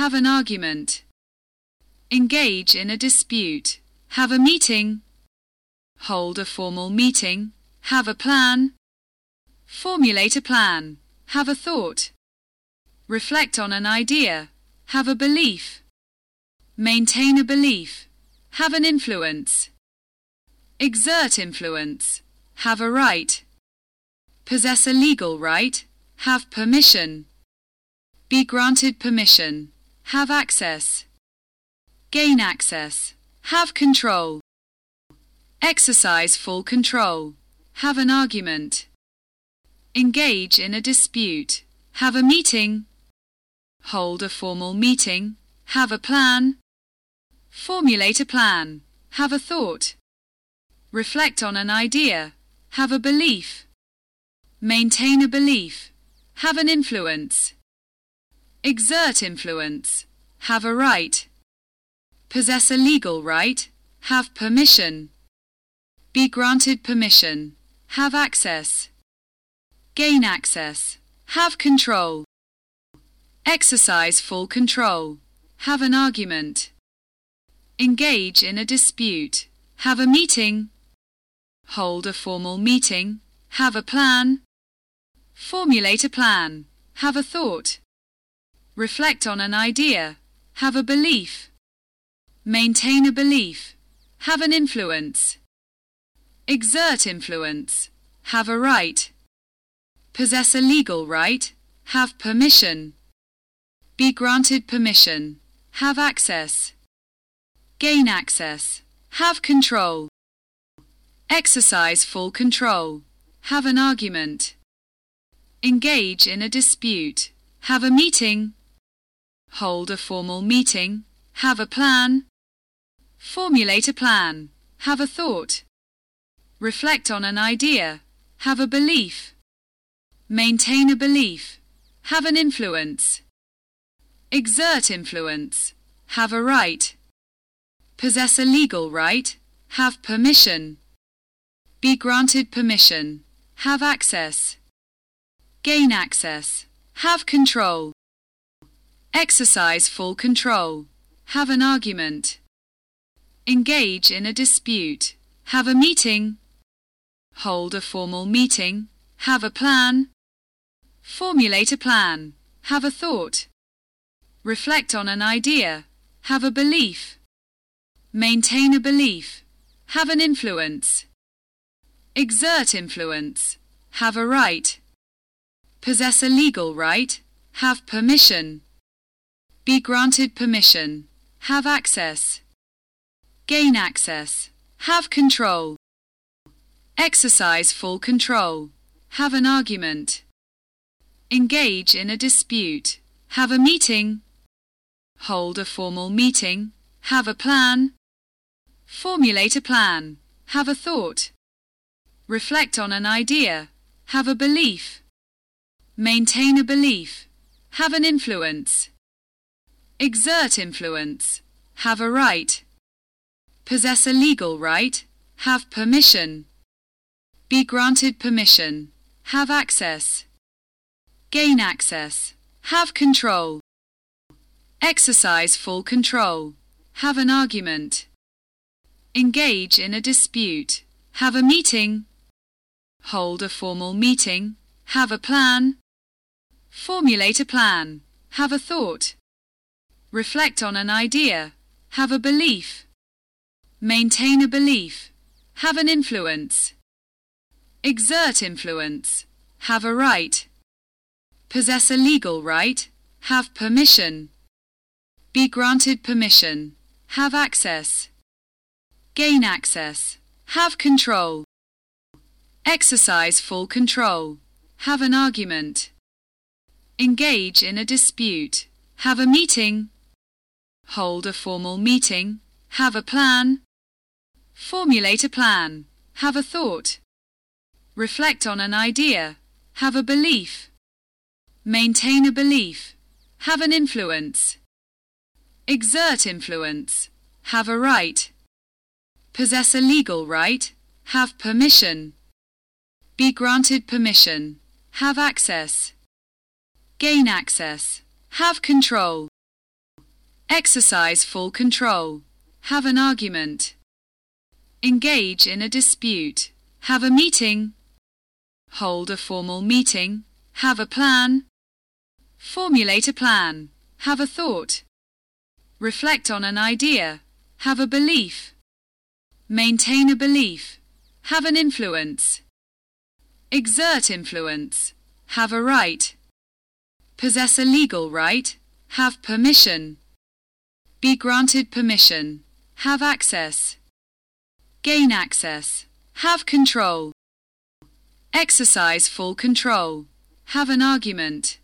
have an argument, engage in a dispute, have a meeting, hold a formal meeting, have a plan, formulate a plan, have a thought, reflect on an idea, have a belief, maintain a belief, have an influence, exert influence, have a right, possess a legal right, have permission, be granted permission, have access, gain access, have control, exercise full control, have an argument, engage in a dispute, have a meeting, hold a formal meeting, have a plan, formulate a plan, have a thought, reflect on an idea, have a belief, maintain a belief, have an influence, exert influence, have a right, possess a legal right, have permission, be granted permission, have access, gain access, have control, exercise full control, have an argument, engage in a dispute, have a meeting, hold a formal meeting, have a plan, formulate a plan, have a thought, reflect on an idea, have a belief, maintain a belief, have an influence, exert influence, have a right, possess a legal right, have permission, be granted permission, have access, gain access, have control, exercise full control, have an argument, engage in a dispute, have a meeting, hold a formal meeting, have a plan, formulate a plan, have a thought, reflect on an idea, have a belief, maintain a belief, have an influence, exert influence, have a right, possess a legal right, have permission, be granted permission, have access, gain access, have control, exercise full control, have an argument, engage in a dispute, have a meeting, hold a formal meeting, have a plan, formulate a plan, have a thought, reflect on an idea, have a belief, maintain a belief, have an influence, exert influence, have a right, possess a legal right, have permission, be granted permission, have access, gain access, have control, exercise full control, have an argument, engage in a dispute, have a meeting, hold a formal meeting, have a plan, formulate a plan, have a thought, reflect on an idea, have a belief, maintain a belief, have an influence, exert influence, have a right, possess a legal right, have permission, be granted permission, have access, gain access, have control, exercise full control, have an argument, engage in a dispute, have a meeting, hold a formal meeting, have a plan, formulate a plan, have a thought, reflect on an idea, have a belief, maintain a belief, have an influence, exert influence, have a right, possess a legal right, have permission, be granted permission, have access, gain access, have control, exercise full control, have an argument, engage in a dispute, have a meeting, hold a formal meeting, have a plan, formulate a plan, have a thought, reflect on an idea, have a belief, maintain a belief, have an influence, exert influence, have a right, possess a legal right, have permission, be granted permission, have access, gain access, have control, Exercise full control. Have an argument. Engage in a dispute. Have a meeting. Hold a formal meeting. Have a plan. Formulate a plan. Have a thought. Reflect on an idea. Have a belief. Maintain a belief. Have an influence. Exert influence. Have a right. Possess a legal right. Have permission. Be granted permission. Have access. Gain access. Have control. Exercise full control. Have an argument.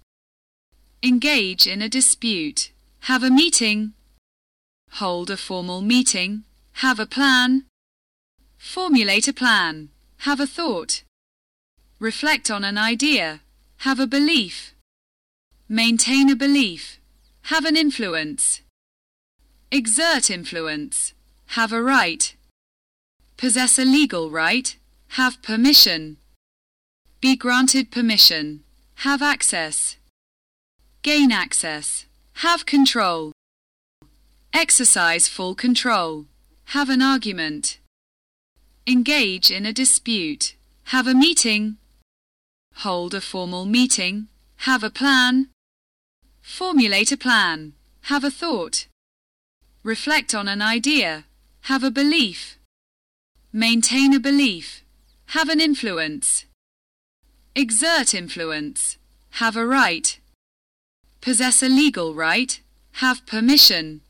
Engage in a dispute. Have a meeting. Hold a formal meeting. Have a plan. Formulate a plan. Have a thought. Reflect on an idea. Have a belief. Maintain a belief. Have an influence. Exert influence. Have a right. Possess a legal right. Have permission. Be granted permission. Have access. Gain access. Have control. Exercise full control. Have an argument. Engage in a dispute. Have a meeting. Hold a formal meeting. Have a plan. Formulate a plan. Have a thought. Reflect on an idea. Have a belief. Maintain a belief. Have an influence. Exert influence. Have a right. Possess a legal right. Have permission.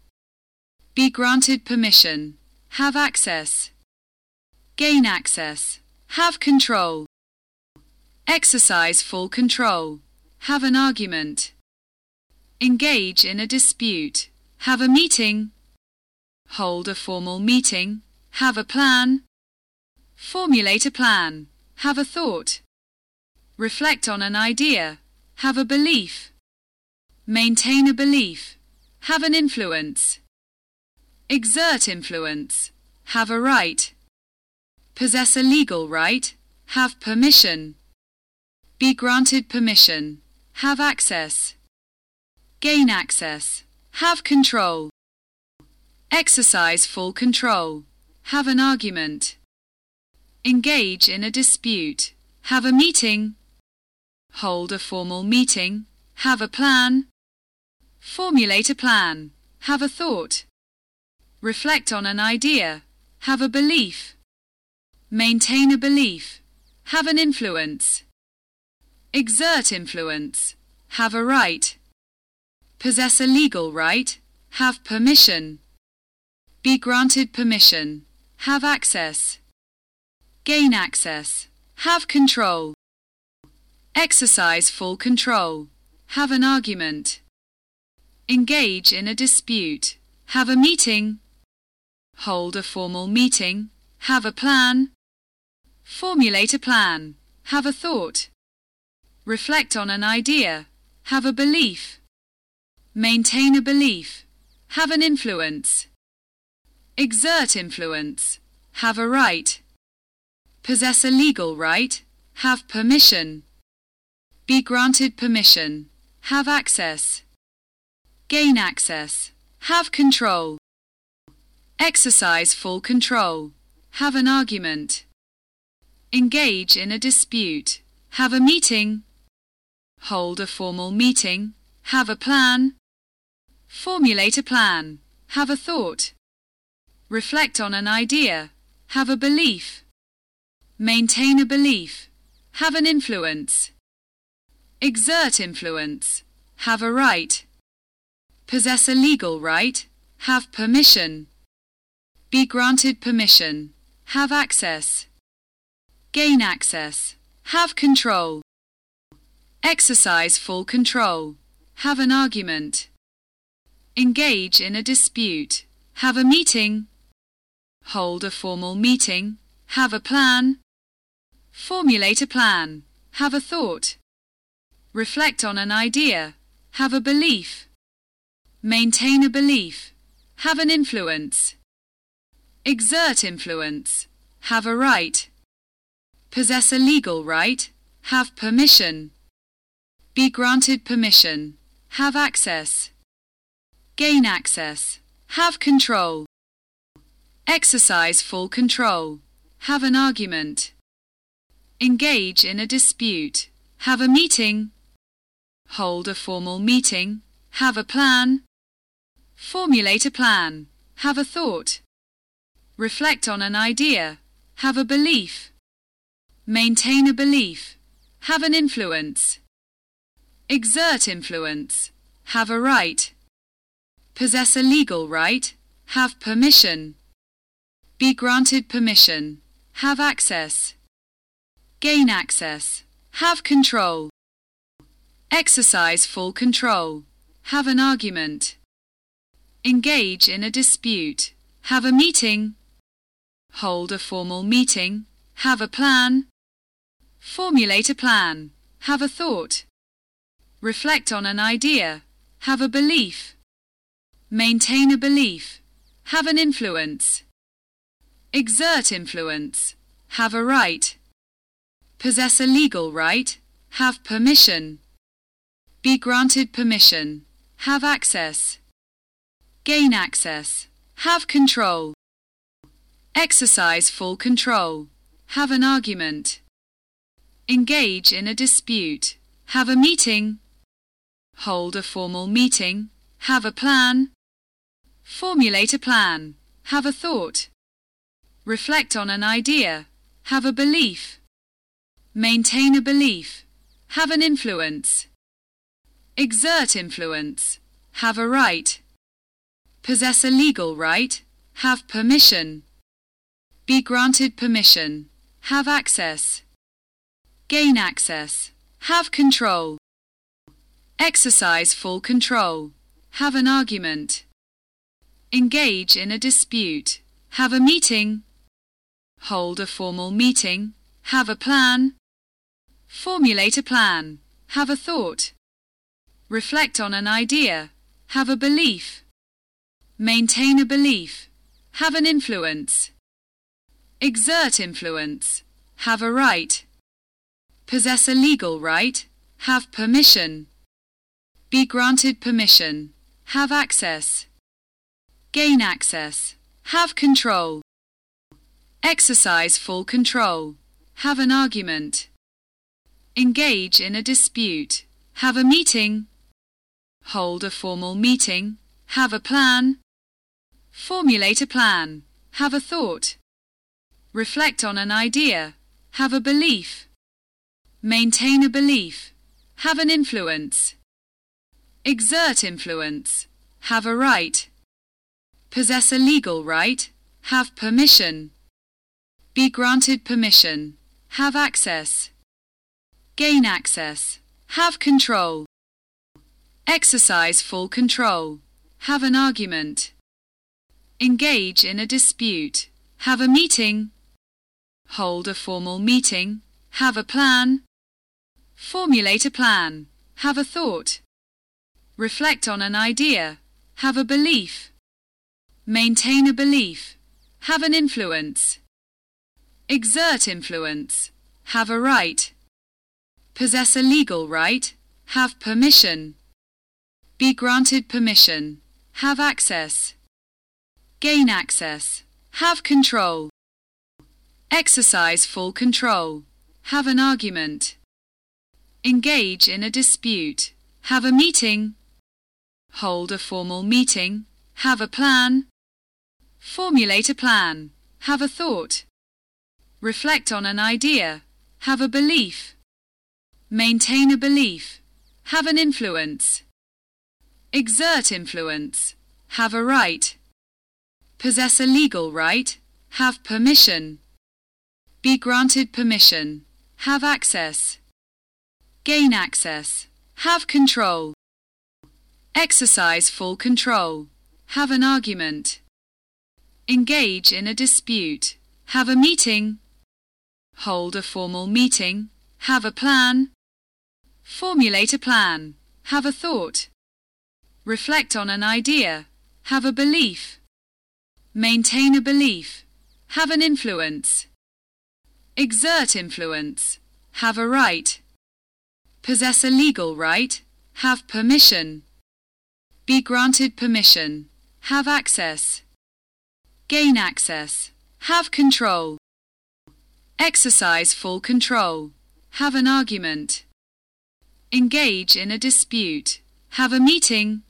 Be granted permission. Have access. Gain access. Have control. Exercise full control. Have an argument. Engage in a dispute. Have a meeting. Hold a formal meeting. Have a plan. Formulate a plan. Have a thought. Reflect on an idea. Have a belief. Maintain a belief. Have an influence. Exert influence. Have a right. Possess a legal right. Have permission. Be granted permission. Have access. Gain access. Have control. Exercise full control. Have an argument. Engage in a dispute. Have a meeting. Hold a formal meeting. Have a plan. Formulate a plan. Have a thought. Reflect on an idea. Have a belief. Maintain a belief. Have an influence. Exert influence. Have a right. Possess a legal right. Have permission. Be granted permission. Have access. Gain access. Have control. Exercise full control. Have an argument. Engage in a dispute. Have a meeting. Hold a formal meeting. Have a plan. Formulate a plan. Have a thought. Reflect on an idea. Have a belief. Maintain a belief. Have an influence. Exert influence. Have a right. Possess a legal right. Have permission. Be granted permission. Have access. Gain access. Have control. Exercise full control. Have an argument. Engage in a dispute. Have a meeting. Hold a formal meeting. Have a plan. Formulate a plan. Have a thought. Reflect on an idea. Have a belief. Maintain a belief. Have an influence. Exert influence. Have a right. Possess a legal right. Have permission. Be granted permission. Have access. Gain access. Have control. Exercise full control. Have an argument. Engage in a dispute. Have a meeting. Hold a formal meeting. Have a plan. Formulate a plan. Have a thought. Reflect on an idea. Have a belief. Maintain a belief. Have an influence. Exert influence. Have a right. Possess a legal right. Have permission. Be granted permission. Have access. gain access, have control, exercise full control, have an argument, engage in a dispute, have a meeting, hold a formal meeting, have a plan, formulate a plan, have a thought, reflect on an idea, have a belief, maintain a belief, have an influence, exert influence, have a right, possess a legal right, have permission, be granted permission, have access, gain access, have control, exercise full control, have an argument, engage in a dispute, have a meeting, hold a formal meeting, have a plan, formulate a plan, have a thought, reflect on an idea, have a belief, maintain a belief, have an influence, exert influence, have a right, possess a legal right, have permission, be granted permission, have access, gain access, have control, exercise full control, have an argument, engage in a dispute, have a meeting, hold a formal meeting, have a plan, formulate a plan, have a thought, reflect on an idea, have a belief, maintain a belief, have an influence, exert influence, have a right, possess a legal right, have permission, be granted permission, have access, gain access, have control, exercise full control, have an argument, engage in a dispute, have a meeting, hold a formal meeting, have a plan, formulate a plan, have a thought, reflect on an idea, have a belief, maintain a belief, have an influence, exert influence, have a right, possess a legal right, have permission, be granted permission, have access, gain access, have control, exercise full control, have an argument, engage in a dispute, have a meeting, hold a formal meeting, have a plan, formulate a plan, have a thought, reflect on an idea, have a belief, maintain a belief, have an influence, exert influence, have a right, possess a legal right, have permission, be granted permission, have access, gain access, have control, exercise full control, have an argument, engage in a dispute, have a meeting, hold a formal meeting, have a plan, formulate a plan, have a thought, reflect on an idea, have a belief, maintain a belief, have an influence, exert influence, have a right, possess a legal right, have permission, be granted permission, have access, gain access, have control, exercise full control, have an argument, engage in a dispute, have a meeting, hold a formal meeting, have a plan, formulate a plan, have a thought, reflect on an idea, have a belief, maintain a belief, have an influence, exert influence, have a right, possess a legal right, have permission, be granted permission, have access, gain access, have control, exercise full control, have an argument, engage in a dispute, have a meeting, hold a formal meeting, have a plan, formulate a plan, have a thought, reflect on an idea, have a belief, maintain a belief, have an influence, exert influence, have a right, possess a legal right, have permission, Be granted permission. Have access. Gain access. Have control. Exercise full control. Have an argument. Engage in a dispute. Have a meeting.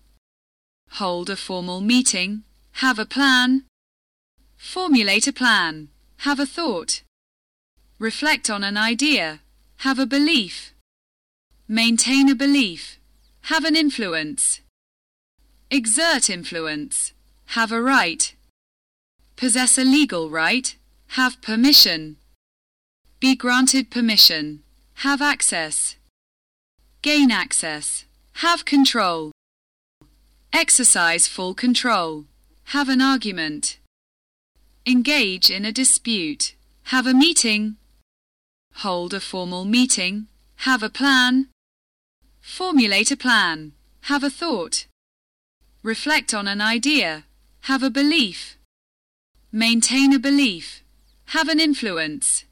Hold a formal meeting. Have a plan. Formulate a plan. Have a thought. Reflect on an idea. Have a belief. Maintain a belief. Have an influence. Exert influence. Have a right. Possess a legal right. Have permission. Be granted permission. Have access. Gain access. Have control. Exercise full control. Have an argument. Engage in a dispute. Have a meeting. Hold a formal meeting. Have a plan. Formulate a plan. Have a thought. Reflect on an idea. Have a belief. Maintain a belief. Have an influence.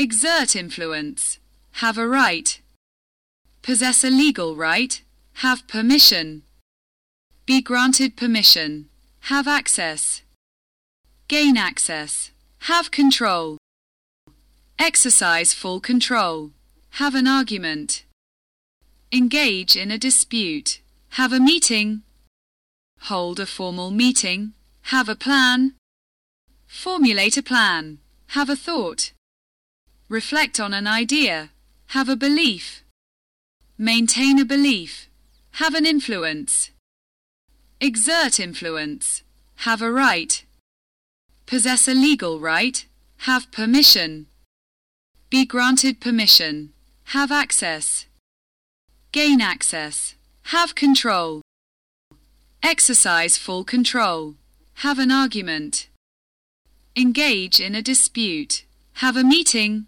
Exert influence. Have a right. Possess a legal right. Have permission. Be granted permission. Have access. Gain access. Have control. Exercise full control. Have an argument. Engage in a dispute. Have a meeting. Hold a formal meeting. Have a plan. Formulate a plan. Have a thought. Reflect on an idea. Have a belief. Maintain a belief. Have an influence. Exert influence. Have a right. Possess a legal right. Have permission. Be granted permission. Have access. Gain access. Have control. Exercise full control. Have an argument. Engage in a dispute. Have a meeting.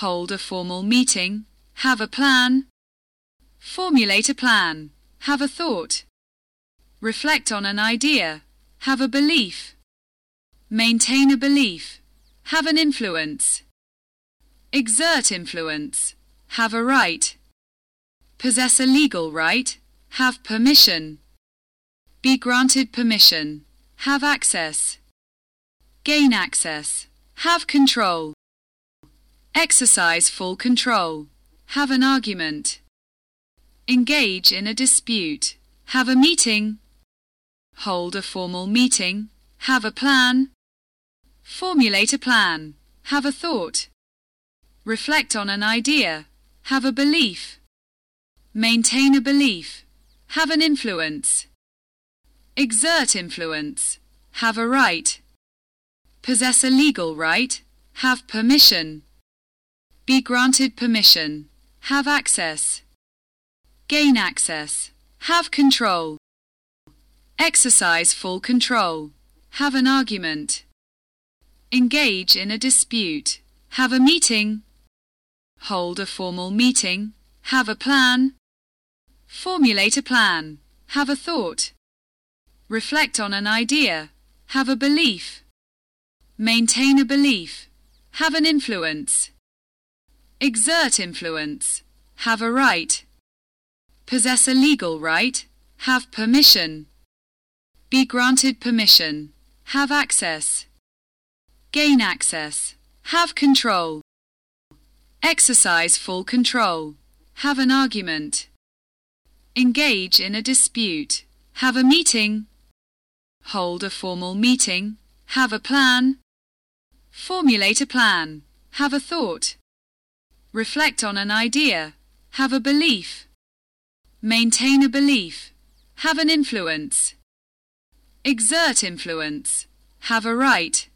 Hold a formal meeting. Have a plan. Formulate a plan. Have a thought. Reflect on an idea. Have a belief. Maintain a belief. Have an influence. Exert influence. Have a right. Possess a legal right. Have permission. Be granted permission. Have access. Gain access. Have control. Exercise full control. Have an argument. Engage in a dispute. Have a meeting. Hold a formal meeting. Have a plan. Formulate a plan. Have a thought. Reflect on an idea. Have a belief. Maintain a belief. Have an influence. Exert influence. Have a right. Possess a legal right. Have permission. Be granted permission. Have access. Gain access. Have control. Exercise full control. Have an argument. Engage in a dispute. Have a meeting. Hold a formal meeting. Have a plan. Formulate a plan. Have a thought. Reflect on an idea. Have a belief. Maintain a belief. Have an influence. Exert influence. Have a right. Possess a legal right. Have permission. Be granted permission. Have access. Gain access. Have control. Exercise full control. Have an argument. Engage in a dispute. Have a meeting. Hold a formal meeting. Have a plan. Formulate a plan. Have a thought. Reflect on an idea. Have a belief. Maintain a belief. Have an influence. Exert influence. Have a right.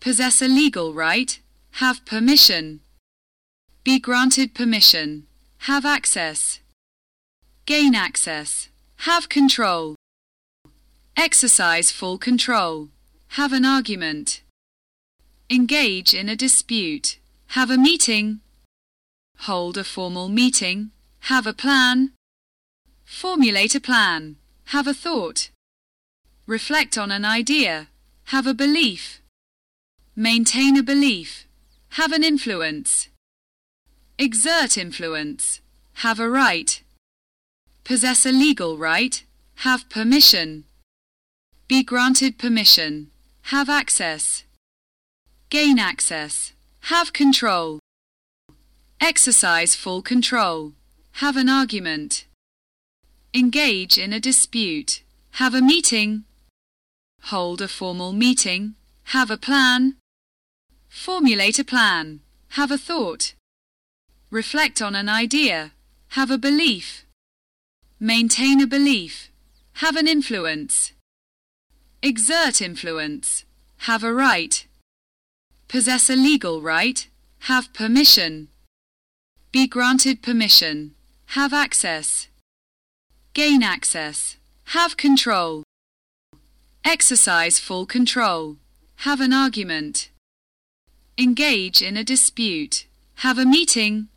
Possess a legal right. Have permission. Be granted permission. Have access. Gain access. Have control. Exercise full control. Have an argument. Engage in a dispute. Have a meeting. Hold a formal meeting. Have a plan. Formulate a plan. Have a thought. Reflect on an idea. Have a belief. Maintain a belief. Have an influence. Exert influence. Have a right. possess a legal right, have permission, be granted permission, have access, gain access, have control, exercise full control, have an argument, engage in a dispute, have a meeting, hold a formal meeting, have a plan, formulate a plan, have a thought, reflect on an idea, have a belief, maintain a belief, have an influence, exert influence, have a right, possess a legal right, have permission, be granted permission, have access, gain access, have control, exercise full control, have an argument, engage in a dispute, have a meeting,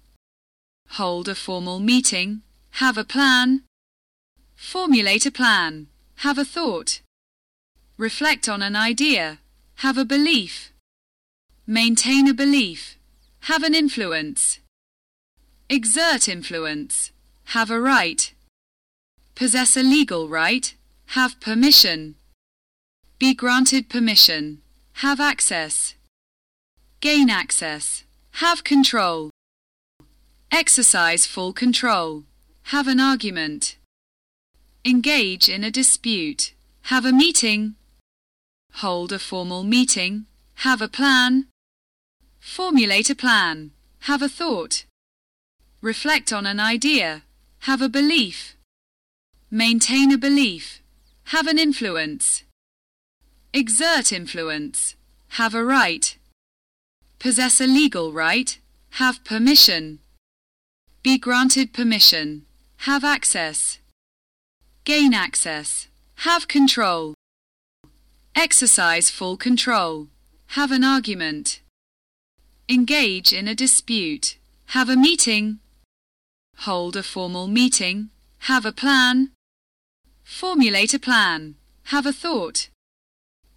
hold a formal meeting, have a plan, formulate a plan, have a thought, reflect on an idea, have a belief, maintain a belief, have an influence, exert influence, have a right, possess a legal right, have permission, be granted permission, have access, gain access, have control, exercise full control, have an argument, engage in a dispute, have a meeting, hold a formal meeting, have a plan, formulate a plan, have a thought, reflect on an idea, have a belief, maintain a belief, have an influence, exert influence, have a right, possess a legal right, have permission, be granted permission, have access, gain access, have control, exercise full control, have an argument, engage in a dispute, have a meeting, hold a formal meeting, have a plan, formulate a plan, have a thought,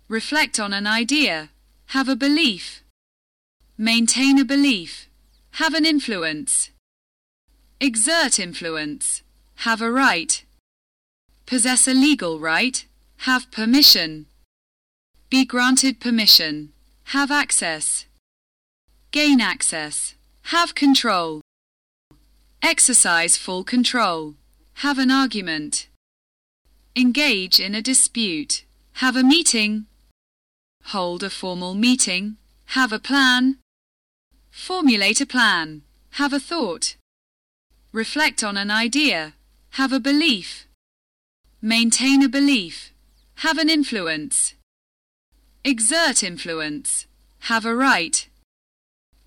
reflect on an idea, have a belief, maintain a belief, have an influence, exert influence, have a right, possess a legal right, have permission, be granted permission, have access, gain access, have control, exercise full control, have an argument, engage in a dispute, have a meeting, hold a formal meeting, have a plan, formulate a plan, have a thought, reflect on an idea, have a belief, maintain a belief, have an influence, exert influence, have a right,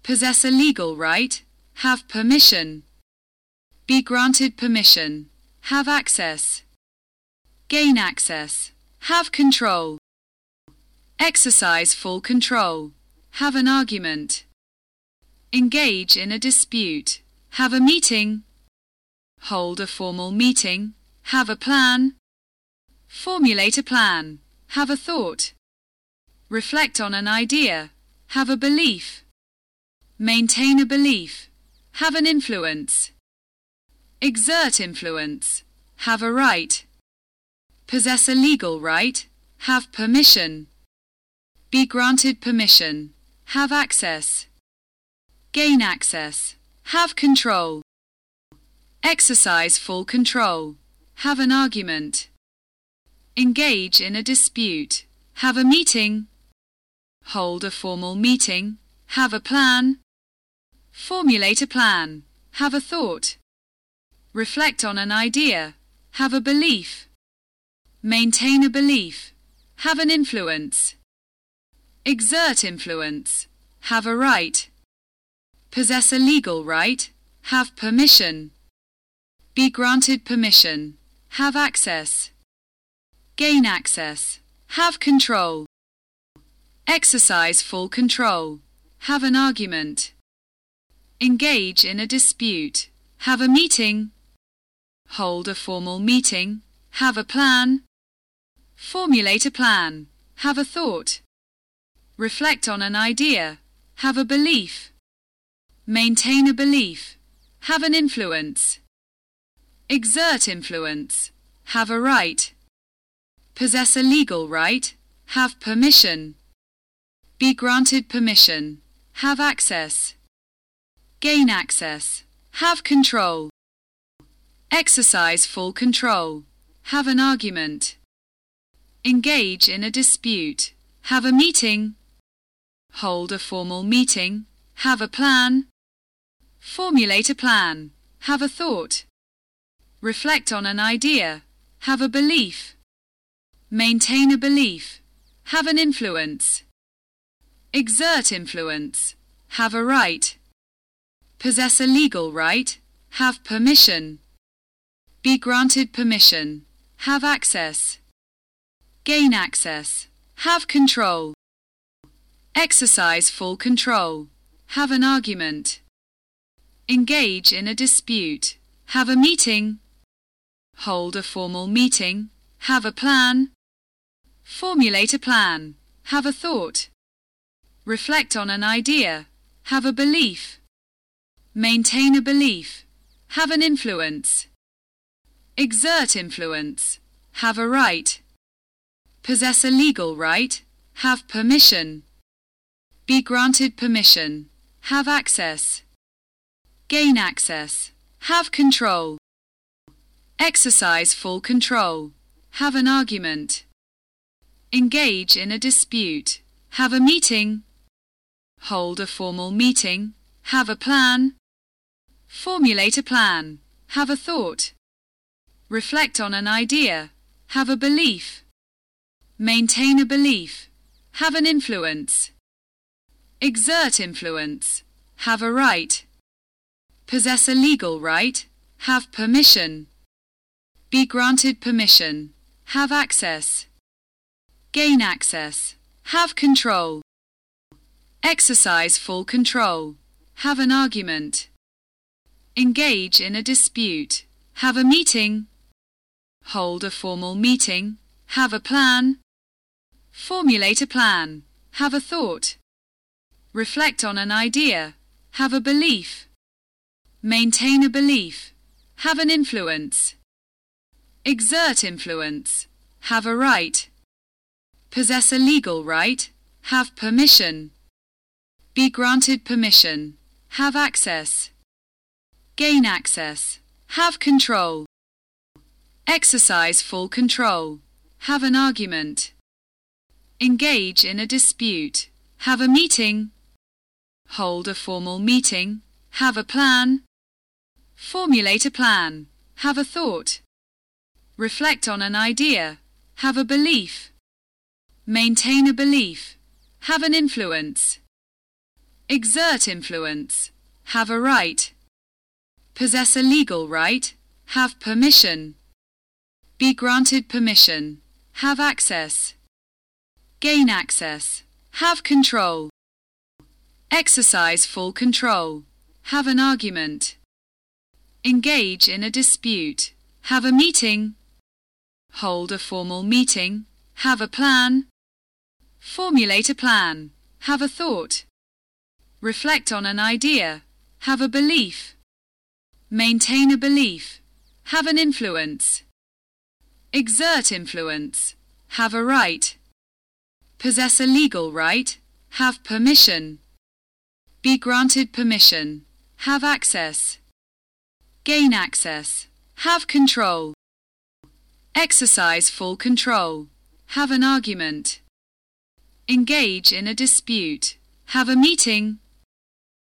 possess a legal right, have permission, be granted permission, have access, gain access, have control, Exercise full control. Have an argument. Engage in a dispute. Have a meeting. Hold a formal meeting. Have a plan. Formulate a plan. Have a thought. Reflect on an idea. Have a belief. Maintain a belief. Have an influence. Exert influence. Have a right. Possess a legal right. Have permission. Be granted permission. Have access. Gain access. Have control. Exercise full control. Have an argument. Engage in a dispute. Have a meeting. Hold a formal meeting. Have a plan. Formulate a plan. Have a thought. Reflect on an idea. Have a belief. Maintain a belief. Have an influence. Exert influence. Have a right. Possess a legal right. Have permission. Be granted permission. Have access. Gain access. Have control. Exercise full control. Have an argument. Engage in a dispute. Have a meeting. Hold a formal meeting. Have a plan. Formulate a plan. Have a thought. Reflect on an idea. Have a belief. Maintain a belief. Have an influence. exert influence, have a right, possess a legal right, have permission, be granted permission, have access, gain access, have control, exercise full control, have an argument, engage in a dispute, have a meeting, hold a formal meeting, have a plan, formulate a plan, have a thought, reflect on an idea, have a belief, maintain a belief, have an influence, exert influence, have a right, possess a legal right, have permission, be granted permission, have access, gain access, have control, exercise full control, have an argument, engage in a dispute, have a meeting, hold a formal meeting, have a plan, formulate a plan, have a thought, reflect on an idea, have a belief, maintain a belief, have an influence, exert influence, have a right, possess a legal right, have permission, be granted permission, have access, gain access, have control, exercise full control, have an argument, engage in a dispute, have a meeting, hold a formal meeting, have a plan, formulate a plan, have a thought, reflect on an idea, have a belief, maintain a belief, have an influence, exert influence, have a right, possess a legal right, have permission, be granted permission, have access, gain access, have control, exercise full control, have an argument, engage in a dispute, have a meeting, hold a formal meeting, have a plan, formulate a plan, have a thought, reflect on an idea, have a belief, maintain a belief, have an influence, exert influence, have a right, possess a legal right, have permission, be granted permission, have access, gain access, have control, exercise full control, have an argument, engage in a dispute, have a meeting, hold a formal meeting, have a plan, formulate a plan, have a thought, reflect on an idea, have a belief, maintain a belief, have an influence, exert influence, have a right, possess a legal right, have permission, be granted permission, have access, gain access, have control, exercise full control, have an argument, engage in a dispute, have a meeting, hold a formal meeting, have a plan, formulate a plan, have a thought, reflect on an idea, have a belief, maintain a belief, have an influence, exert influence, have a right, possess a legal right, have permission, be granted permission, have access, gain access, have control. Exercise full control. Have an argument. Engage in a dispute. Have a meeting.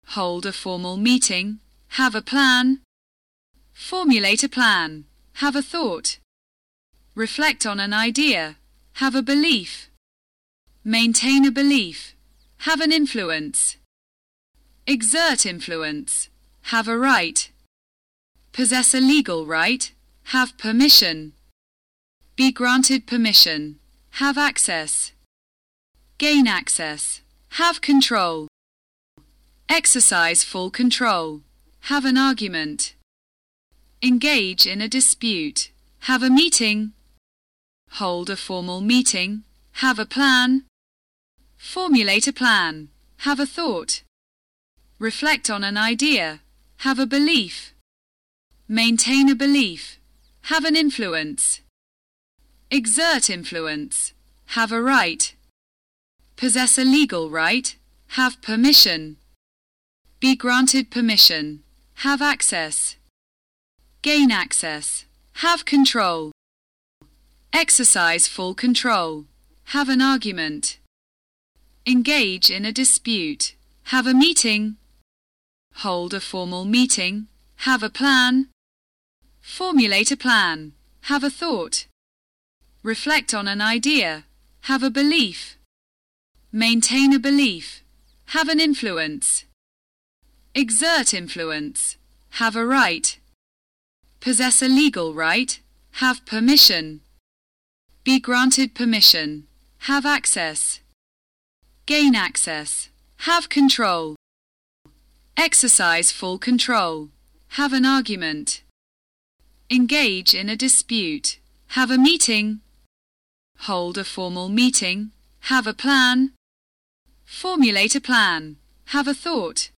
Hold a formal meeting. Have a plan. Formulate a plan. Have a thought. Reflect on an idea. Have a belief. Maintain a belief. Have an influence. Exert influence. Have a right possess a legal right, have permission, be granted permission, have access, gain access, have control, exercise full control, have an argument, engage in a dispute, have a meeting, hold a formal meeting, have a plan, formulate a plan, have a thought, reflect on an idea, have a belief, maintain a belief, have an influence, exert influence, have a right, possess a legal right, have permission, be granted permission, have access, gain access, have control, exercise full control, have an argument, engage in a dispute, have a meeting, hold a formal meeting, have a plan, formulate a plan, have a thought, reflect on an idea, have a belief, maintain a belief, have an influence, exert influence, have a right, possess a legal right, have permission, be granted permission, have access, gain access, have control, exercise full control, have an argument, engage in a dispute, have a meeting, hold a formal meeting, have a plan, formulate a plan, have a thought,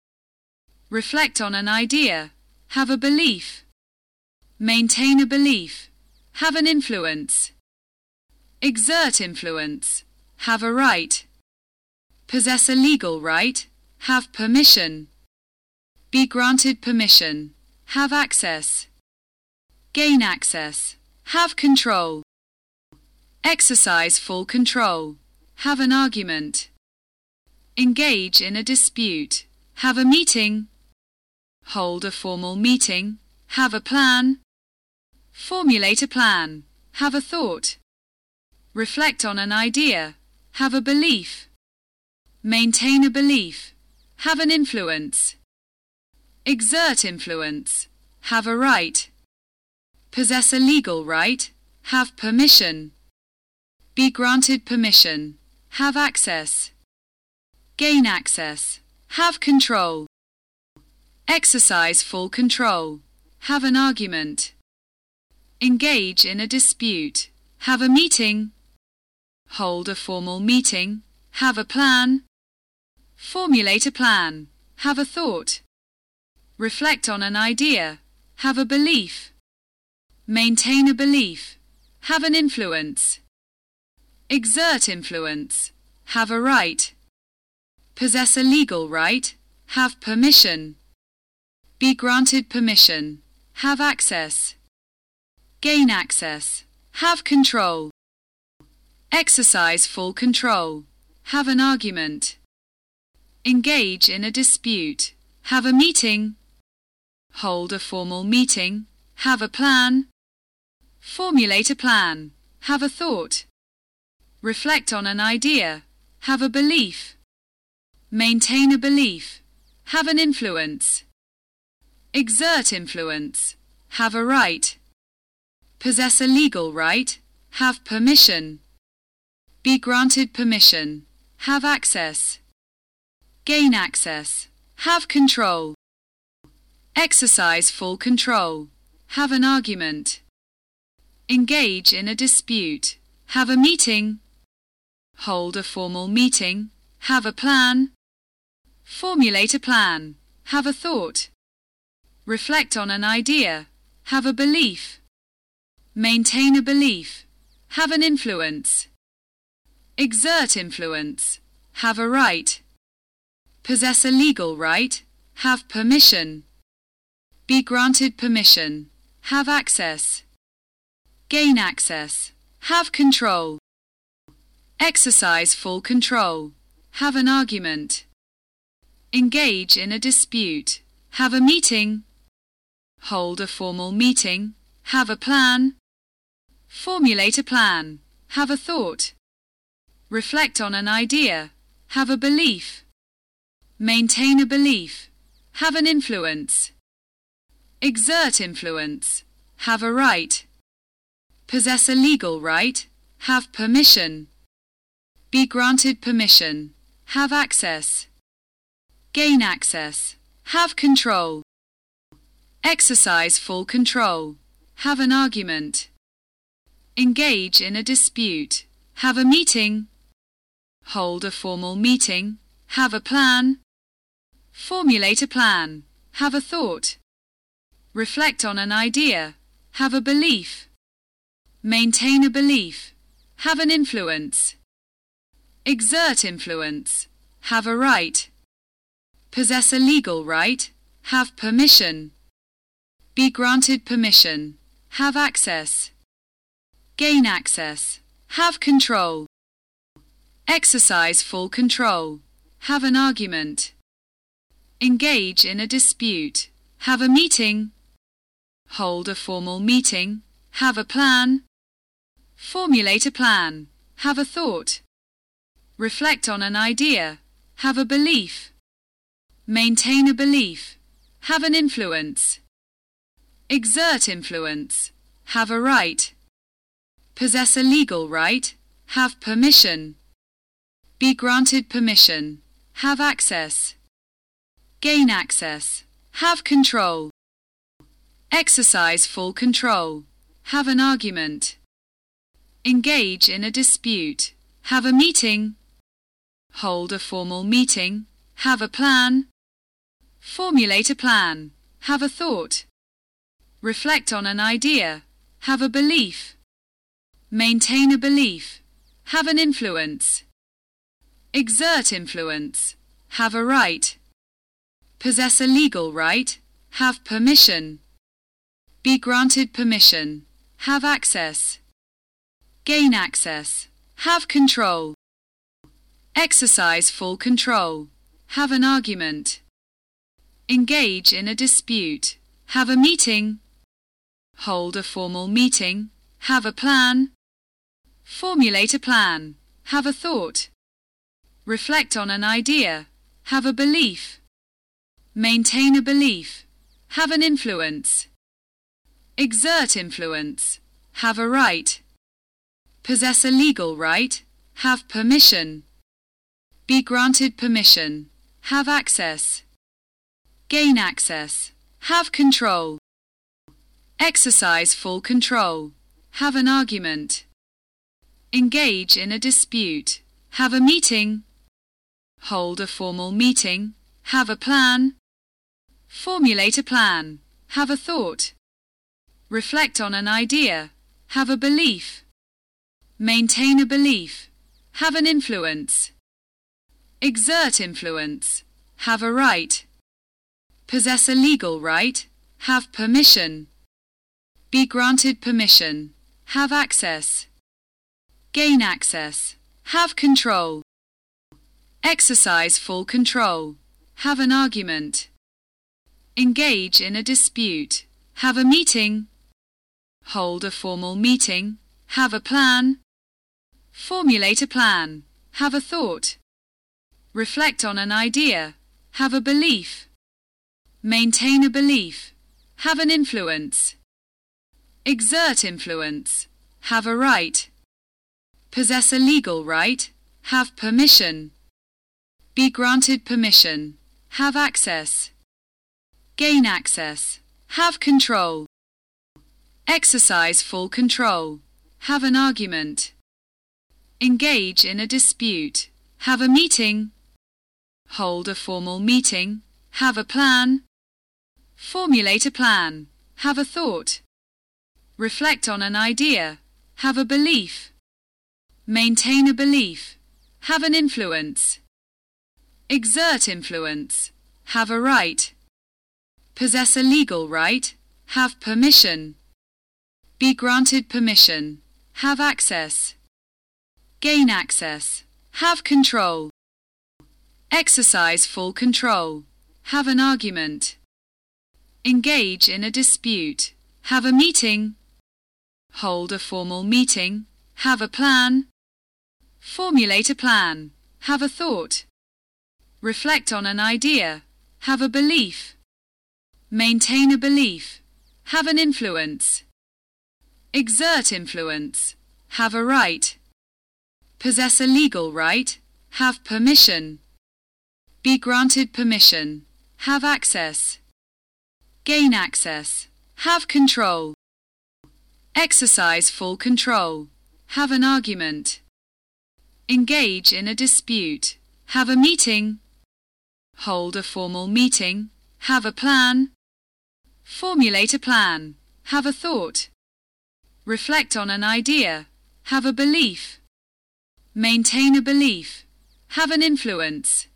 reflect on an idea, have a belief, maintain a belief, have an influence, exert influence, have a right, possess a legal right, have permission, be granted permission, have access, gain access, have control, exercise full control, have an argument, engage in a dispute, have a meeting, hold a formal meeting, have a plan, formulate a plan, have a thought, reflect on an idea, have a belief, maintain a belief, have an influence, exert influence, have a right, possess a legal right, have permission, be granted permission, have access, gain access, have control, exercise full control, have an argument, engage in a dispute, have a meeting, hold a formal meeting, have a plan, formulate a plan, have a thought, reflect on an idea, have a belief, maintain a belief, have an influence, exert influence, have a right, possess a legal right, have permission, be granted permission, have access, gain access, have control, exercise full control, have an argument, engage in a dispute, have a meeting, hold a formal meeting, have a plan, formulate a plan, have a thought, reflect on an idea, have a belief, maintain a belief, have an influence, exert influence, have a right, possess a legal right, have permission, be granted permission, have access, gain access, have control, exercise full control, have an argument, engage in a dispute, have a meeting, hold a formal meeting, have a plan, formulate a plan, have a thought, reflect on an idea, have a belief, maintain a belief, have an influence, exert influence, have a right, possess a legal right, have permission, be granted permission. Have access. Gain access. Have control. Exercise full control. Have an argument. Engage in a dispute. Have a meeting. Hold a formal meeting. Have a plan. Formulate a plan. Have a thought. Reflect on an idea. Have a belief. Maintain a belief. Have an influence. Exert influence. Have a right. Possess a legal right. Have permission. Be granted permission. Have access. Gain access. Have control. Exercise full control. Have an argument. Engage in a dispute. Have a meeting. Hold a formal meeting. Have a plan. Formulate a plan. Have a thought. reflect on an idea, have a belief, maintain a belief, have an influence, exert influence, have a right, possess a legal right, have permission, be granted permission, have access, gain access, have control, exercise full control, have an argument, engage in a dispute, have a meeting, hold a formal meeting, have a plan, formulate a plan, have a thought, reflect on an idea, have a belief, maintain a belief, have an influence, exert influence, have a right, possess a legal right, have permission, be granted permission, have access, gain access, have control, exercise full control, have an argument, engage in a dispute, have a meeting, hold a formal meeting, have a plan, formulate a plan, have a thought, reflect on an idea, have a belief, maintain a belief, have an influence, exert influence, have a right, possess a legal right, have permission, be granted permission, have access, gain access, have control, exercise full control, have an argument, engage in a dispute, have a meeting, hold a formal meeting, have a plan, formulate a plan, have a thought, reflect on an idea, have a belief, maintain a belief, have an influence, exert influence, have a right, possess a legal right, have permission, be granted permission, have access, gain access, have control, exercise full control, have an argument, engage in a dispute, have a meeting, hold a formal meeting, have a plan, formulate a plan, have a thought, reflect on an idea, have a belief, maintain a belief, have an influence, exert influence, have a right, possess a legal right, have permission, be granted permission, have access, gain access, have control, exercise full control, have an argument, engage in a dispute, have a meeting, hold a formal meeting, have a plan, formulate a plan, have a thought, reflect on an idea, have a belief, maintain a belief, have an influence, exert influence, have a right, possess a legal right, have permission, be granted permission, have access, gain access, have control, exercise full control, have an argument, engage in a dispute, have a meeting, hold a formal meeting, have a plan, formulate a plan, have a thought, reflect on an idea, have a belief, maintain a belief, have an influence, exert influence, have a right, possess a legal right, have permission, be granted permission, have access, gain access, have control, exercise full control, have an argument, engage in a dispute, have a meeting, hold a formal meeting, have a plan, formulate a plan, have a thought, reflect on an idea, have a belief, maintain a belief, have an influence, exert influence, have a right, possess a legal right, have permission, be granted permission, have access, gain access, have control, exercise full control, have an argument, engage in a dispute, have a meeting, hold a formal meeting, have a plan, Formulate a plan. Have a thought. Reflect on an idea. Have a belief. Maintain a belief. Have an influence.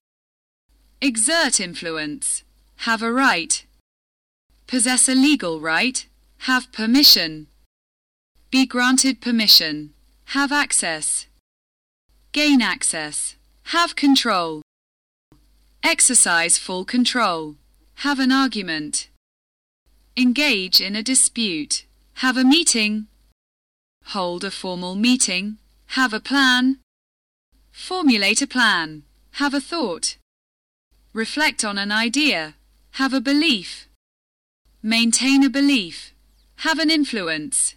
Exert influence. Have a right. Possess a legal right. Have permission. Be granted permission. Have access. Gain access. Have control. Exercise full control. Have an argument. Engage in a dispute. Have a meeting. Hold a formal meeting. Have a plan. Formulate a plan. Have a thought. Reflect on an idea. Have a belief. Maintain a belief. Have an influence.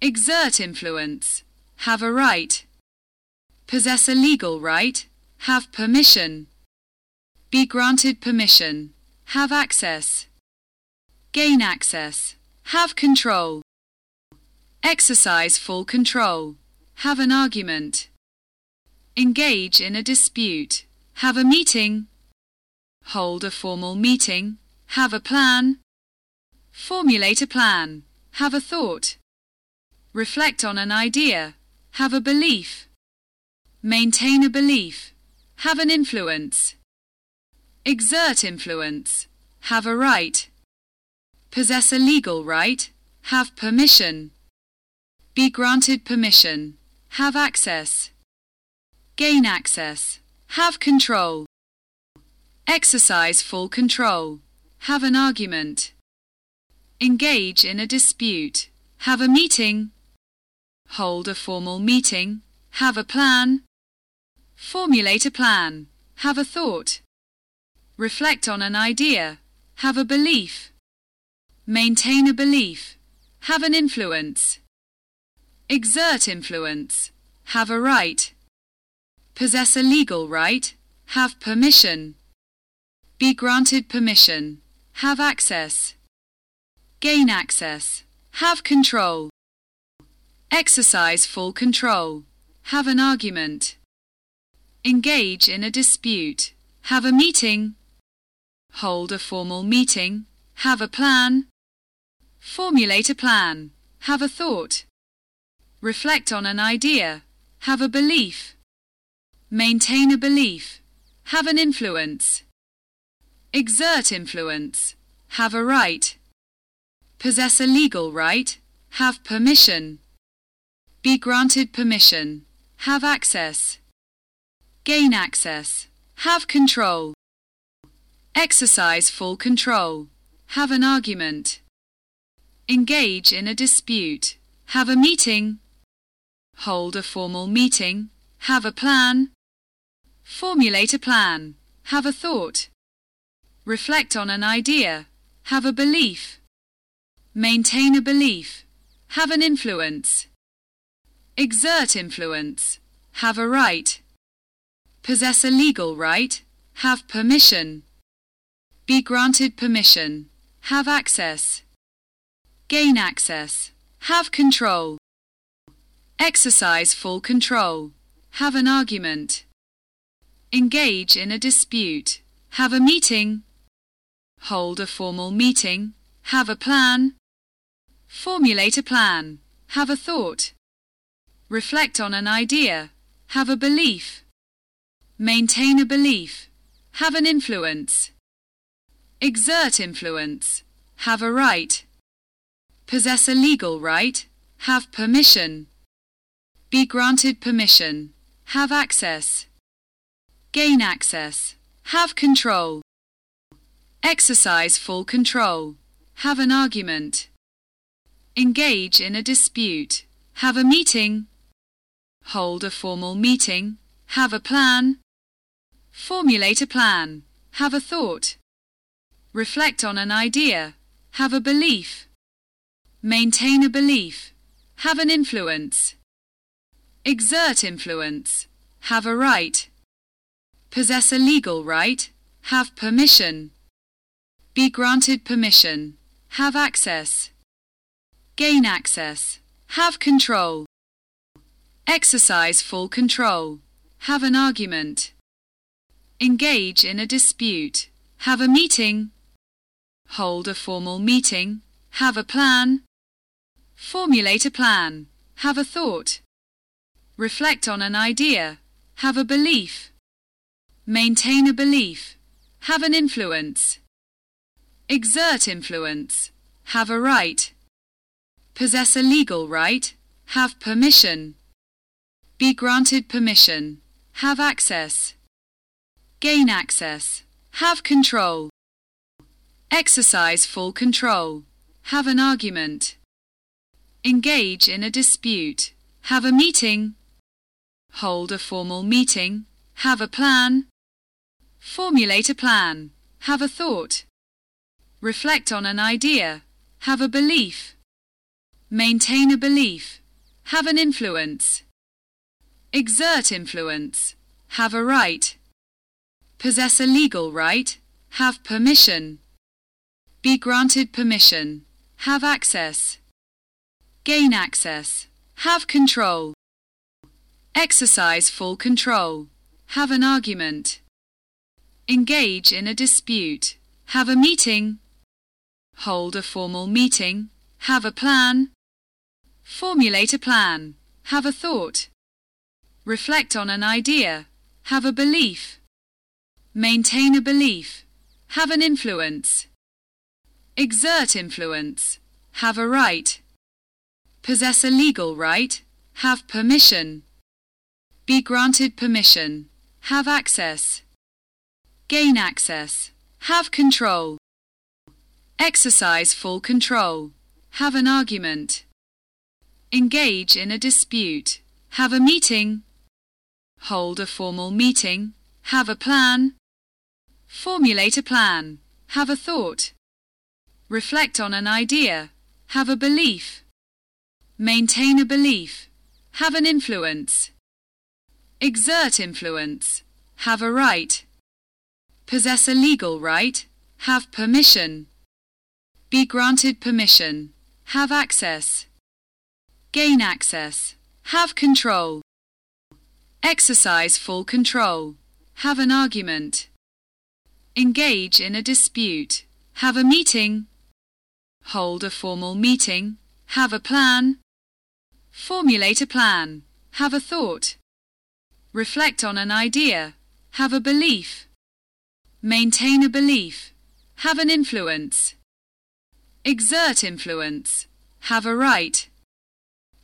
Exert influence. Have a right. Possess a legal right. Have permission. Be granted permission. Have access. Gain access. Have control. Exercise full control. Have an argument. Engage in a dispute. Have a meeting. Hold a formal meeting. Have a plan. Formulate a plan. Have a thought. Reflect on an idea. Have a belief. Maintain a belief. Have an influence. Exert influence. Have a right. Possess a legal right. Have permission. Be granted permission. Have access. Gain access. Have control. Exercise full control. Have an argument. Engage in a dispute. Have a meeting. Hold a formal meeting. Have a plan. Formulate a plan. Have a thought. Reflect on an idea. Have a belief. Maintain a belief. Have an influence. Exert influence. Have a right. Possess a legal right. Have permission. Be granted permission. Have access. Gain access. Have control. Exercise full control. Have an argument. Engage in a dispute. Have a meeting. Hold a formal meeting. Have a plan. Formulate a plan. Have a thought. Reflect on an idea. Have a belief. Maintain a belief. Have an influence. Exert influence. Have a right. Possess a legal right. Have permission. Be granted permission. Have access. Gain access. Have control. Exercise full control. Have an argument. Engage in a dispute. Have a meeting. Hold a formal meeting. Have a plan. Formulate a plan. Have a thought. Reflect on an idea. Have a belief. Maintain a belief. Have an influence. Exert influence. Have a right. Possess a legal right. Have permission. Be granted permission. Have access. Gain access. Have control. Exercise full control. Have an argument. Engage in a dispute. Have a meeting. Hold a formal meeting. Have a plan. Formulate a plan. Have a thought. Reflect on an idea. Have a belief. Maintain a belief. Have an influence. Exert influence. Have a right. Possess a legal right. Have permission. Be granted permission. Have access. Gain access. Have control. Exercise full control. Have an argument. Engage in a dispute. Have a meeting. Hold a formal meeting. Have a plan. Formulate a plan. Have a thought. Reflect on an idea. Have a belief. Maintain a belief. Have an influence. Exert influence. Have a right. Possess a legal right. Have permission. Be granted permission. Have access. Gain access. Have control. Exercise full control. Have an argument. Engage in a dispute. Have a meeting. Hold a formal meeting, have a plan, formulate a plan, have a thought, reflect on an idea, have a belief, maintain a belief, have an influence, exert influence, have a right, possess a legal right, have permission, be granted permission, have access, gain access, have control, exercise full control, have an argument, engage in a dispute, have a meeting, hold a formal meeting, have a plan, formulate a plan, have a thought, reflect on an idea, have a belief, maintain a belief, have an influence, exert influence, have a right, possess a legal right, have permission, be granted permission, have access, gain access, have control, exercise full control, have an argument, engage in a dispute, have a meeting, hold a formal meeting, have a plan, formulate a plan, have a thought, reflect on an idea, have a belief, maintain a belief, have an influence, exert influence, have a right, possess a legal right, have permission, be granted permission, have access, gain access, have control, exercise full control, have an argument, engage in a dispute, have a meeting, hold a formal meeting, have a plan, formulate a plan, have a thought, reflect on an idea, have a belief, maintain a belief, have an influence, exert influence, have a right, possess a legal right, have permission, be granted permission, have access, gain access, have control, exercise full control, have an argument, engage in a dispute, have a meeting, hold a formal meeting, have a plan, formulate a plan, have a thought, reflect on an idea, have a belief, maintain a belief, have an influence, exert influence, have a right,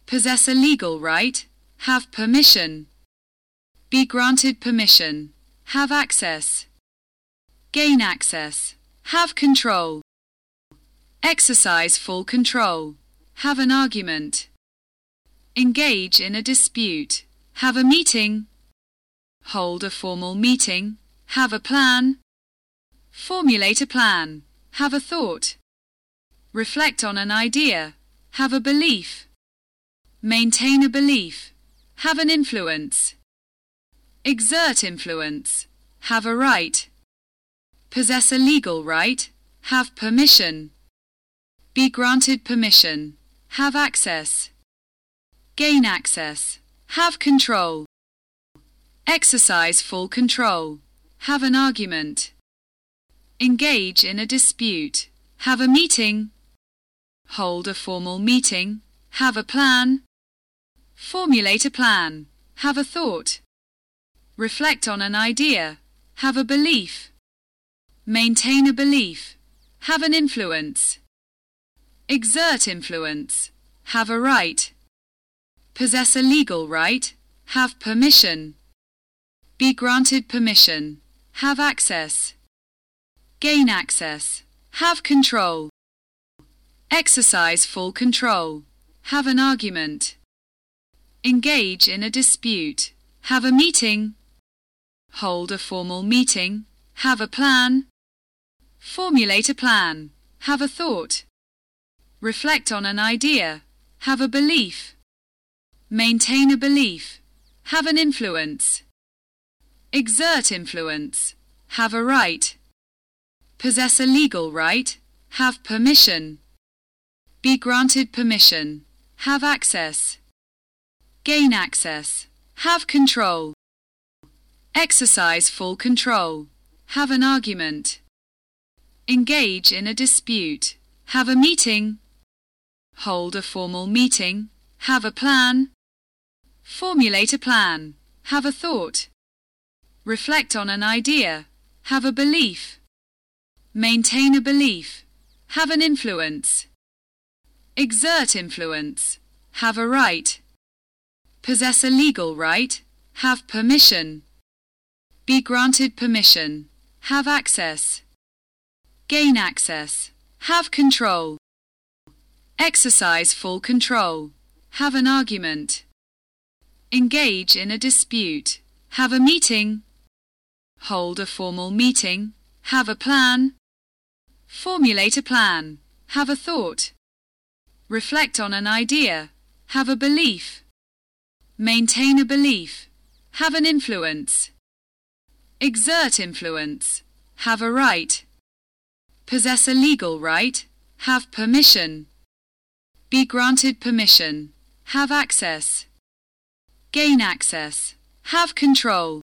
possess a legal right, have permission, be granted permission, have access, gain access, have control, exercise full control, have an argument, engage in a dispute, have a meeting, hold a formal meeting, have a plan, formulate a plan, have a thought, reflect on an idea, have a belief, maintain a belief, have an influence, exert influence, have a right, possess a legal right, have permission, be granted permission, have access, gain access, have control, exercise full control, have an argument, engage in a dispute, have a meeting, hold a formal meeting, have a plan, formulate a plan, have a thought, reflect on an idea, have a belief, maintain a belief, have an influence, exert influence, have a right, possess a legal right, have permission, be granted permission, have access, gain access, have control, exercise full control, have an argument. Engage in a dispute. Have a meeting. Hold a formal meeting. Have a plan. Formulate a plan. Have a thought. Reflect on an idea. Have a belief. Maintain a belief. Have an influence. Exert influence. Have a right. Possess a legal right. Have permission. Be granted permission. Have access. Gain access. Have control. Exercise full control. Have an argument. engage in a dispute, have a meeting, hold a formal meeting, have a plan, formulate a plan, have a thought, reflect on an idea, have a belief, maintain a belief, have an influence, exert influence, have a right, possess a legal right, have permission, be granted permission, have access, gain access, have control, exercise full control, have an argument, engage in a dispute, have a meeting, hold a formal meeting, have a plan, formulate a plan, have a thought, reflect on an idea, have a belief, maintain a belief, have an influence, exert influence, have a right, possess a legal right, have permission, be granted permission, have access, gain access, have control,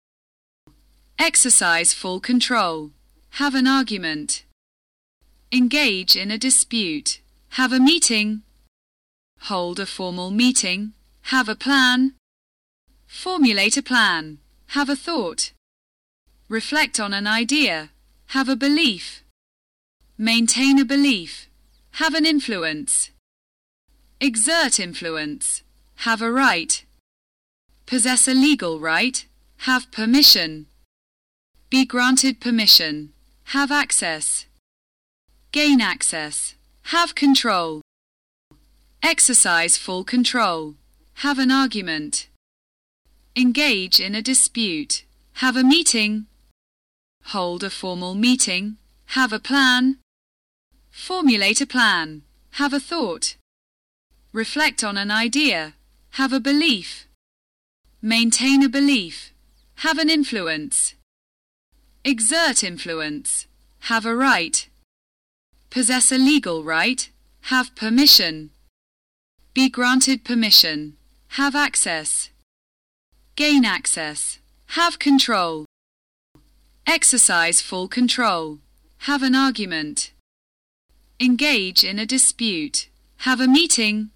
exercise full control, have an argument, engage in a dispute, have a meeting, hold a formal meeting, have a plan, formulate a plan, have a thought, reflect on an idea, have a belief, maintain a belief, have an influence, exert influence, have a right, possess a legal right, have permission, be granted permission, have access, gain access, have control, exercise full control, have an argument, engage in a dispute, have a meeting, hold a formal meeting, have a plan, formulate a plan, have a thought, reflect on an idea, have a belief, maintain a belief, have an influence, exert influence, have a right, possess a legal right, have permission, be granted permission, have access, gain access, have control, exercise full control, have an argument, engage in a dispute, have a meeting,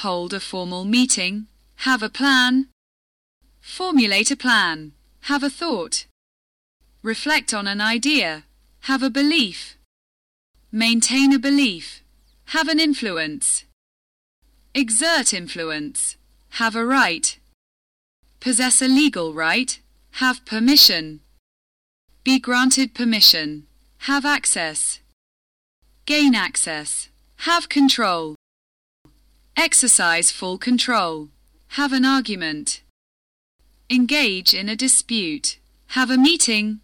hold a formal meeting, have a plan, formulate a plan, have a thought, reflect on an idea, have a belief, maintain a belief, have an influence, exert influence, have a right, possess a legal right, have permission, be granted permission, have access, gain access, have control, exercise full control, have an argument, engage in a dispute, have a meeting,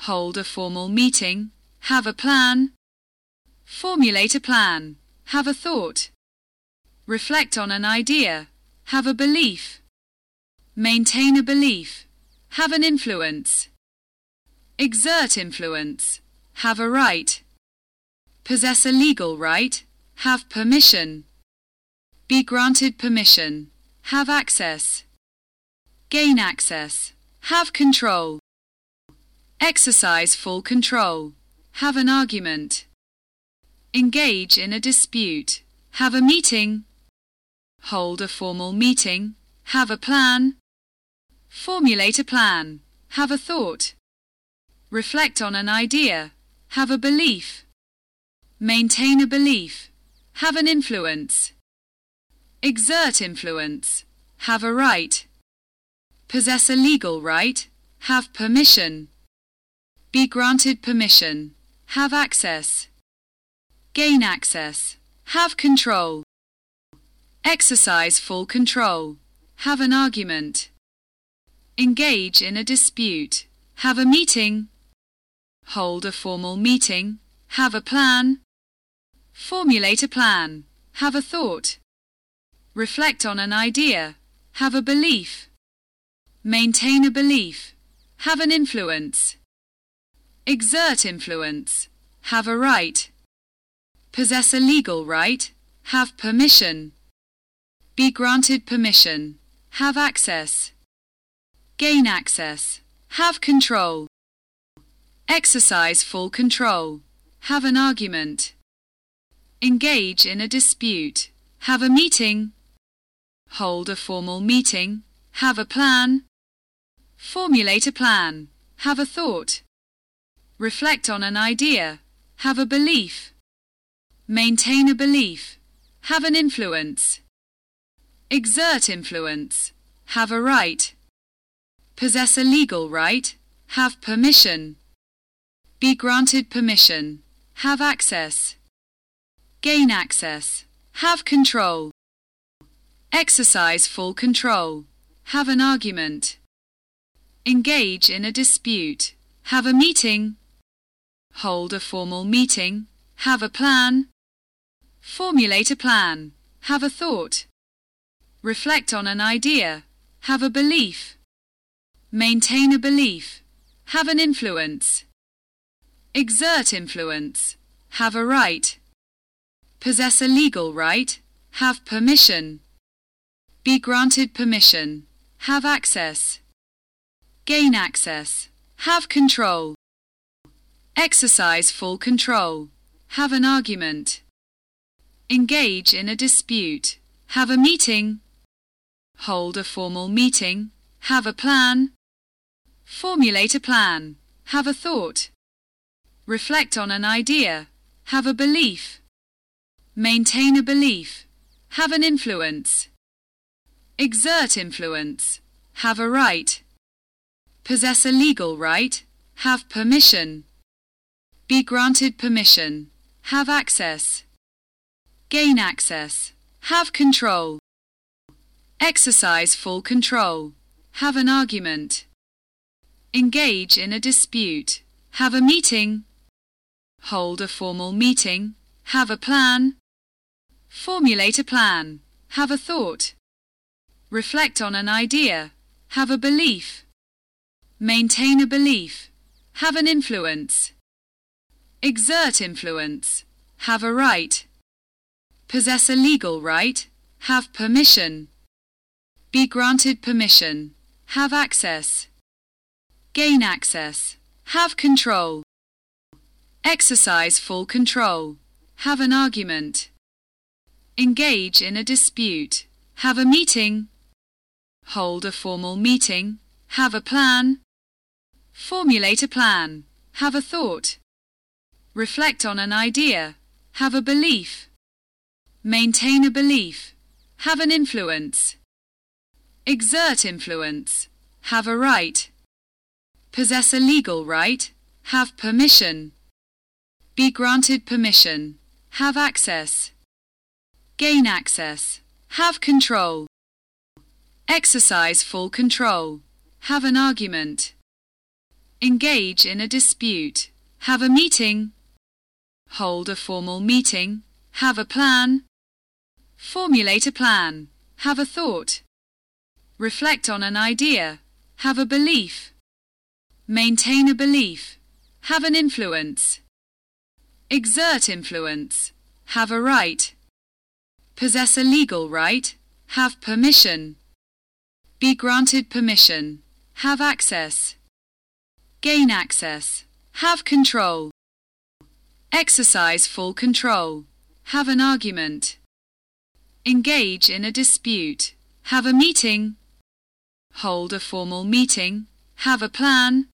hold a formal meeting, have a plan, formulate a plan, have a thought, reflect on an idea, have a belief, maintain a belief, have an influence, exert influence, have a right, possess a legal right, have permission, be granted permission, have access, gain access, have control, exercise full control, have an argument, engage in a dispute, have a meeting, hold a formal meeting, have a plan, formulate a plan, have a thought, reflect on an idea, have a belief, maintain a belief, have an influence, exert influence, have a right, possess a legal right, have permission, be granted permission, have access, gain access, have control, exercise full control, have an argument, engage in a dispute, have a meeting, hold a formal meeting, have a plan, formulate a plan, have a thought, reflect on an idea, have a belief, maintain a belief, have an influence, exert influence, have a right, possess a legal right, have permission, be granted permission, have access, gain access, have control, exercise full control, have an argument, engage in a dispute, have a meeting, hold a formal meeting, have a plan, formulate a plan, have a thought, reflect on an idea, have a belief, maintain a belief, have an influence, exert influence, have a right, possess a legal right, have permission, be granted permission, have access, gain access, have control, exercise full control, have an argument, engage in a dispute, have a meeting, hold a formal meeting, have a plan, formulate a plan, have a thought, reflect on an idea, have a belief, maintain a belief, have an influence, exert influence, have a right, possess a legal right, have permission, be granted permission, have access, gain access, have control, exercise full control, have an argument, engage in a dispute, have a meeting, hold a formal meeting, have a plan, formulate a plan, have a thought, reflect on an idea, have a belief, maintain a belief, have an influence, exert influence, have a right, possess a legal right, have permission, be granted permission, have access, gain access, have control, exercise full control, have an argument, engage in a dispute, have a meeting, hold a formal meeting, have a plan, formulate a plan, have a thought, reflect on an idea, have a belief, maintain a belief, have an influence, exert influence, have a right, possess a legal right, have permission, be granted permission, have access, gain access, have control, exercise full control, have an argument, engage in a dispute, have a meeting, hold a formal meeting, have a plan, formulate a plan, have a thought, reflect on an idea, have a belief, maintain a belief, have an influence, exert influence, have a right, possess a legal right, have permission, be granted permission, have access, gain access, have control, exercise full control, have an argument, engage in a dispute, have a meeting, hold a formal meeting, have a plan, formulate a plan, have a thought, reflect on an idea, have a belief, maintain a belief, have an influence, exert influence, have a right, possess a legal right, have permission, be granted permission, have access, gain access, have control, exercise full control, have an argument, engage in a dispute, have a meeting, hold a formal meeting, have a plan,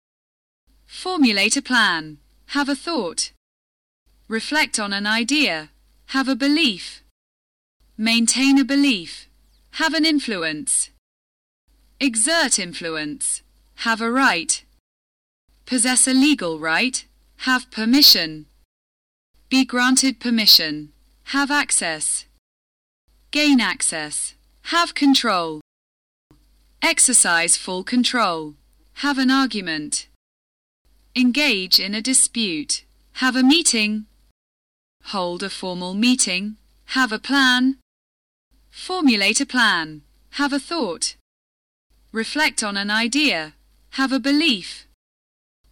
formulate a plan, have a thought, reflect on an idea, have a belief, maintain a belief, have an influence, exert influence, have a right, possess a legal right, have permission, be granted permission, have access, gain access, have control, exercise full control, have an argument, engage in a dispute, have a meeting, hold a formal meeting, have a plan, formulate a plan, have a thought, reflect on an idea, have a belief,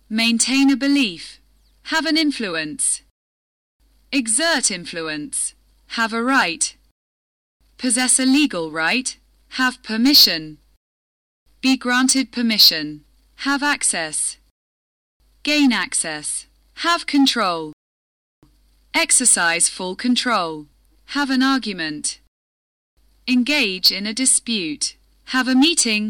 maintain a belief, have an influence, exert influence, have a right, possess a legal right, have permission, be granted permission, have access, gain access, have control, exercise full control, have an argument, engage in a dispute, have a meeting,